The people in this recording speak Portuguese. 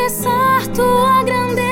expressar tua grandeza.